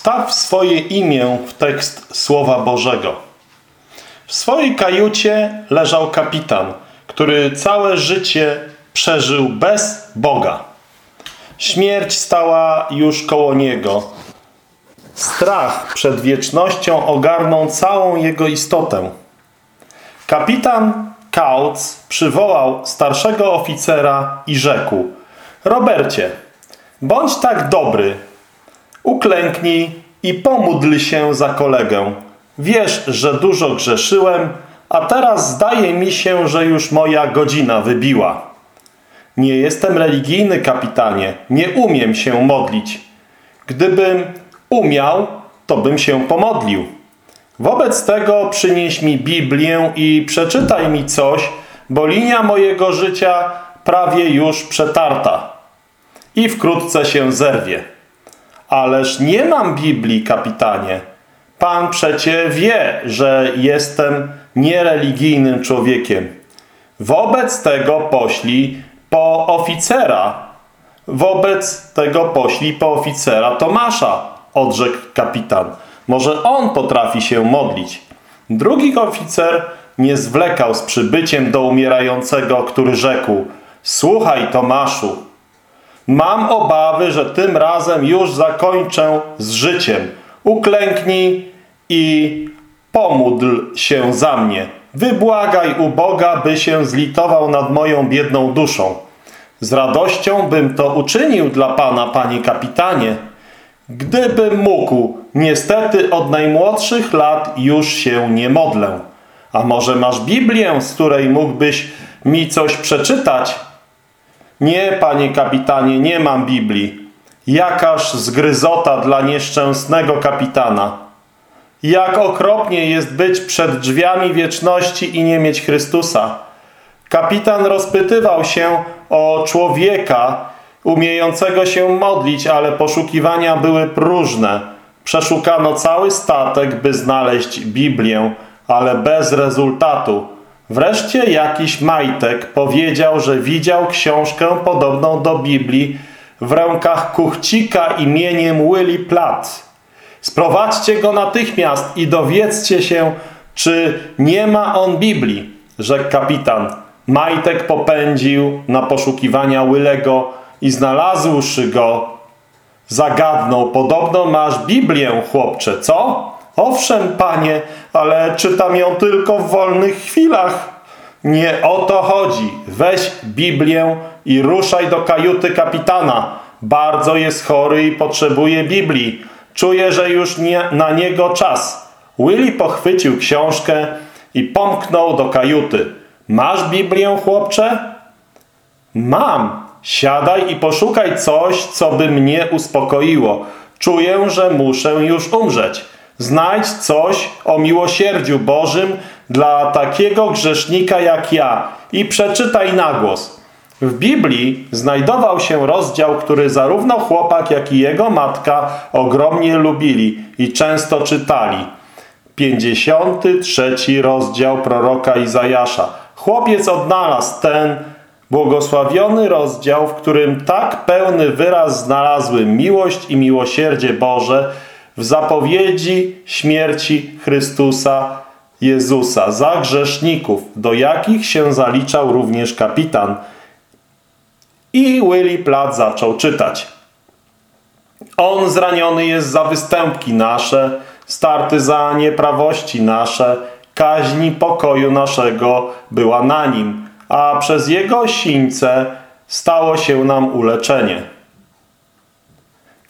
Wstaw swoje imię w tekst Słowa Bożego. W swojej kajucie leżał kapitan, który całe życie przeżył bez Boga. Śmierć stała już koło niego. Strach przed wiecznością ogarnął całą jego istotę. Kapitan Kautz przywołał starszego oficera i rzekł Robercie, bądź tak dobry, uklęknij i pomódl się za kolegę. Wiesz, że dużo grzeszyłem, a teraz zdaje mi się, że już moja godzina wybiła. Nie jestem religijny, kapitanie. Nie umiem się modlić. Gdybym umiał, to bym się pomodlił. Wobec tego przynieś mi Biblię i przeczytaj mi coś, bo linia mojego życia prawie już przetarta i wkrótce się zerwie. Ależ nie mam Biblii, kapitanie. Pan przecie wie, że jestem niereligijnym człowiekiem. Wobec tego poślij po oficera. Wobec tego poślij po oficera Tomasza, odrzekł kapitan. Może on potrafi się modlić. Drugi oficer nie zwlekał z przybyciem do umierającego, który rzekł Słuchaj Tomaszu, mam obawy, że tym razem już zakończę z życiem. Uklęknij i pomódl się za mnie. Wybłagaj u Boga, by się zlitował nad moją biedną duszą. Z radością bym to uczynił dla Pana, Panie Kapitanie. Gdybym mógł, niestety od najmłodszych lat już się nie modlę. A może masz Biblię, z której mógłbyś mi coś przeczytać? Nie, Panie Kapitanie, nie mam Biblii. Jakaż zgryzota dla nieszczęsnego kapitana. Jak okropnie jest być przed drzwiami wieczności i nie mieć Chrystusa. Kapitan rozpytywał się o człowieka umiejącego się modlić, ale poszukiwania były próżne. Przeszukano cały statek, by znaleźć Biblię, ale bez rezultatu. Wreszcie jakiś majtek powiedział, że widział książkę podobną do Biblii w rękach kuchcika imieniem Willy Platt. Sprowadźcie go natychmiast i dowiedzcie się, czy nie ma on Biblii, rzekł kapitan. Majtek popędził na poszukiwania Łylego i znalazłszy go, zagadnął. Podobno masz Biblię, chłopcze, co? Owszem, panie, ale czytam ją tylko w wolnych chwilach. Nie o to chodzi. Weź Biblię i ruszaj do kajuty kapitana. Bardzo jest chory i potrzebuje Biblii. Czuję, że już nie, na niego czas. Willy pochwycił książkę i pomknął do kajuty. Masz Biblię, chłopcze? Mam. Siadaj i poszukaj coś, co by mnie uspokoiło. Czuję, że muszę już umrzeć. Znajdź coś o miłosierdziu Bożym dla takiego grzesznika jak ja i przeczytaj na głos. W Biblii znajdował się rozdział, który zarówno chłopak, jak i jego matka ogromnie lubili i często czytali. 53 rozdział proroka Izajasza. Chłopiec odnalazł ten błogosławiony rozdział, w którym tak pełny wyraz znalazły miłość i miłosierdzie Boże w zapowiedzi śmierci Chrystusa Jezusa za grzeszników, do jakich się zaliczał również kapitan. I Willy Platt zaczął czytać. On zraniony jest za występki nasze, starty za nieprawości nasze, kaźni pokoju naszego była na nim, a przez jego sińce stało się nam uleczenie.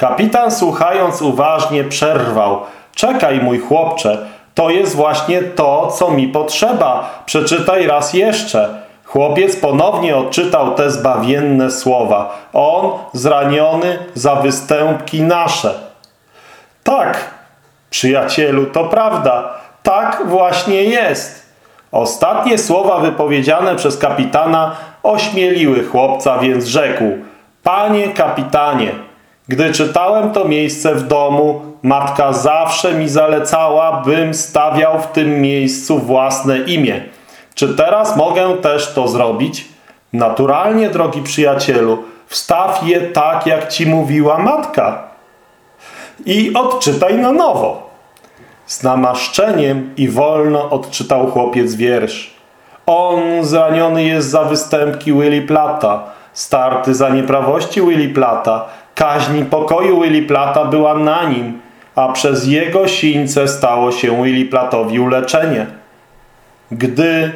Kapitan słuchając uważnie przerwał. Czekaj mój chłopcze, to jest właśnie to, co mi potrzeba. Przeczytaj raz jeszcze. Chłopiec ponownie odczytał te zbawienne słowa. On zraniony za występki nasze. Tak, przyjacielu, to prawda. Tak właśnie jest. Ostatnie słowa wypowiedziane przez kapitana ośmieliły chłopca, więc rzekł Panie kapitanie, gdy czytałem to miejsce w domu, matka zawsze mi zalecała, bym stawiał w tym miejscu własne imię. Czy teraz mogę też to zrobić? Naturalnie, drogi przyjacielu, wstaw je tak, jak ci mówiła matka. i odczytaj na nowo. Z namaszczeniem i wolno odczytał chłopiec wiersz. On zraniony jest za występki Willy Plata, starty za nieprawości Willy Plata, kaźni pokoju Willy Plata była na nim, a przez jego sińce stało się Willy Platowi uleczenie. Gdy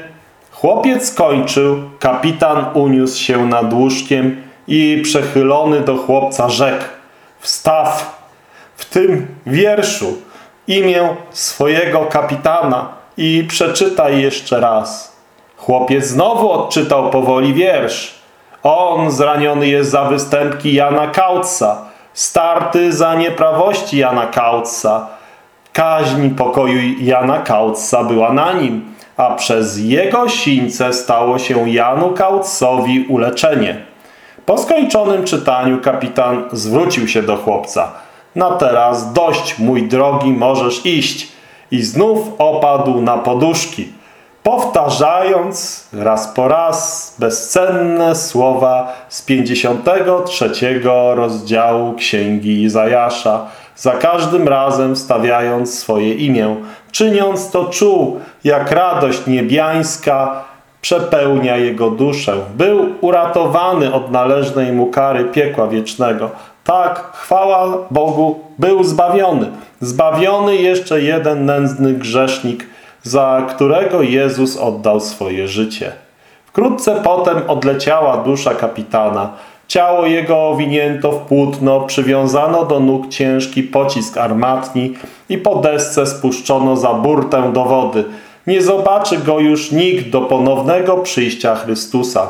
chłopiec skończył, kapitan uniósł się nad łóżkiem i przechylony do chłopca rzekł Wstaw! W tym wierszu imię swojego kapitana i przeczytaj jeszcze raz. Chłopiec znowu odczytał powoli wiersz. On zraniony jest za występki Jana Kautsa, starty za nieprawości Jana Kautsa. Kaźń pokoju Jana Kautsa była na nim, a przez jego sińce stało się Janu Kautsowi uleczenie. Po skończonym czytaniu kapitan zwrócił się do chłopca. Na teraz dość, mój drogi, możesz iść. I znów opadł na poduszki powtarzając raz po raz bezcenne słowa z 53 rozdziału Księgi Izajasza, za każdym razem stawiając swoje imię. Czyniąc to czuł, jak radość niebiańska przepełnia jego duszę. Był uratowany od należnej mu kary piekła wiecznego. Tak, chwała Bogu, był zbawiony. Zbawiony jeszcze jeden nędzny grzesznik – za którego Jezus oddał swoje życie. Wkrótce potem odleciała dusza kapitana. Ciało jego owinięto w płótno, przywiązano do nóg ciężki pocisk armatni i po desce spuszczono za burtę do wody. Nie zobaczy go już nikt do ponownego przyjścia Chrystusa.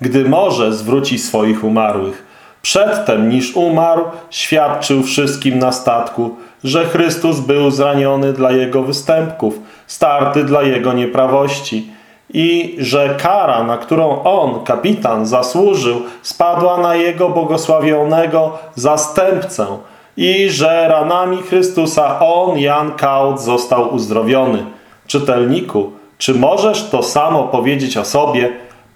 Gdy morze zwróci swoich umarłych. Przedtem niż umarł, świadczył wszystkim na statku – że Chrystus był zraniony dla Jego występków, starty dla Jego nieprawości i że kara, na którą On, kapitan, zasłużył, spadła na Jego błogosławionego zastępcę i że ranami Chrystusa On, Jan Kaut, został uzdrowiony. Czytelniku, czy możesz to samo powiedzieć o sobie?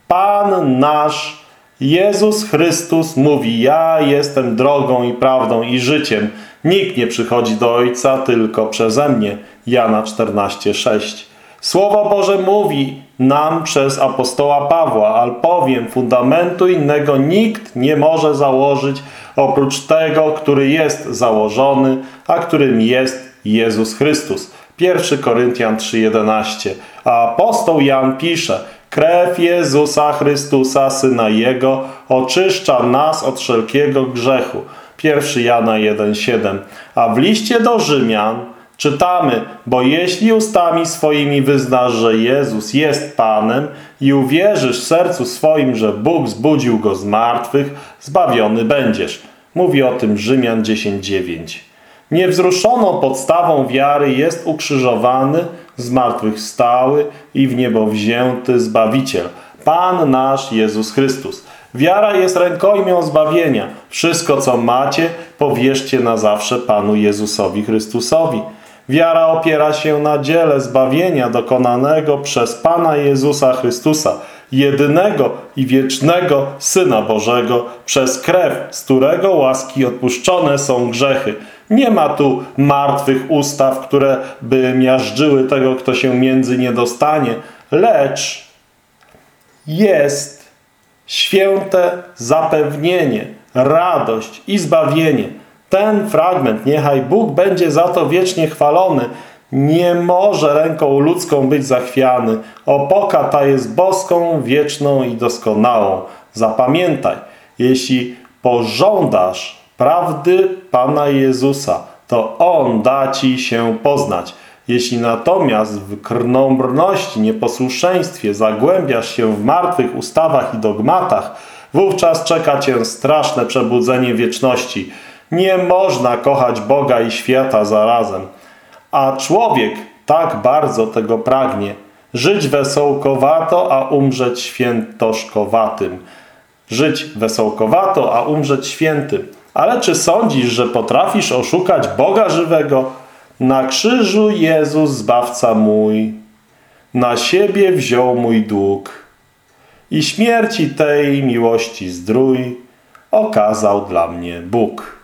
Pan nasz Jezus Chrystus mówi, ja jestem drogą i prawdą i życiem. Nikt nie przychodzi do Ojca tylko przeze mnie. Jana 14,6 Słowo Boże mówi nam przez apostoła Pawła, albowiem fundamentu innego nikt nie może założyć oprócz tego, który jest założony, a którym jest Jezus Chrystus. 1 Koryntian 3,11 A apostoł Jan pisze – Krew Jezusa Chrystusa, Syna Jego, oczyszcza nas od wszelkiego grzechu. 1 Jana 1,7 A w liście do Rzymian czytamy, bo jeśli ustami swoimi wyznasz, że Jezus jest Panem i uwierzysz sercu swoim, że Bóg zbudził Go z martwych, zbawiony będziesz. Mówi o tym Rzymian 10,9 Niewzruszoną podstawą wiary jest ukrzyżowany, zmartwychwstały i w niebo wzięty Zbawiciel, Pan nasz Jezus Chrystus. Wiara jest rękojmią zbawienia. Wszystko, co macie, powierzcie na zawsze Panu Jezusowi Chrystusowi. Wiara opiera się na dziele zbawienia dokonanego przez Pana Jezusa Chrystusa, jedynego i wiecznego Syna Bożego, przez krew, z którego łaski odpuszczone są grzechy. Nie ma tu martwych ustaw, które by miażdżyły tego, kto się między nie dostanie, lecz jest święte zapewnienie, radość i zbawienie. Ten fragment, niechaj Bóg będzie za to wiecznie chwalony, nie może ręką ludzką być zachwiany. Opoka ta jest boską, wieczną i doskonałą. Zapamiętaj, jeśli pożądasz prawdy Pana Jezusa, to On da Ci się poznać. Jeśli natomiast w krnąbrności, nieposłuszeństwie zagłębiasz się w martwych ustawach i dogmatach, wówczas czeka Cię straszne przebudzenie wieczności. Nie można kochać Boga i świata zarazem. A człowiek tak bardzo tego pragnie. Żyć wesołkowato, a umrzeć świętoszkowatym. Żyć wesołkowato, a umrzeć świętym. Ale czy sądzisz, że potrafisz oszukać Boga żywego? Na krzyżu Jezus, Zbawca mój, na siebie wziął mój dług i śmierci tej miłości zdrój okazał dla mnie Bóg.